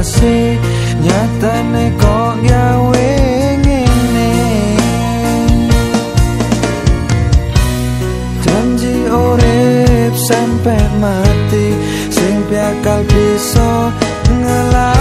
kasih nyatane kok gawe ngene. Janji urip sampe mati sing piakal bisa ngelak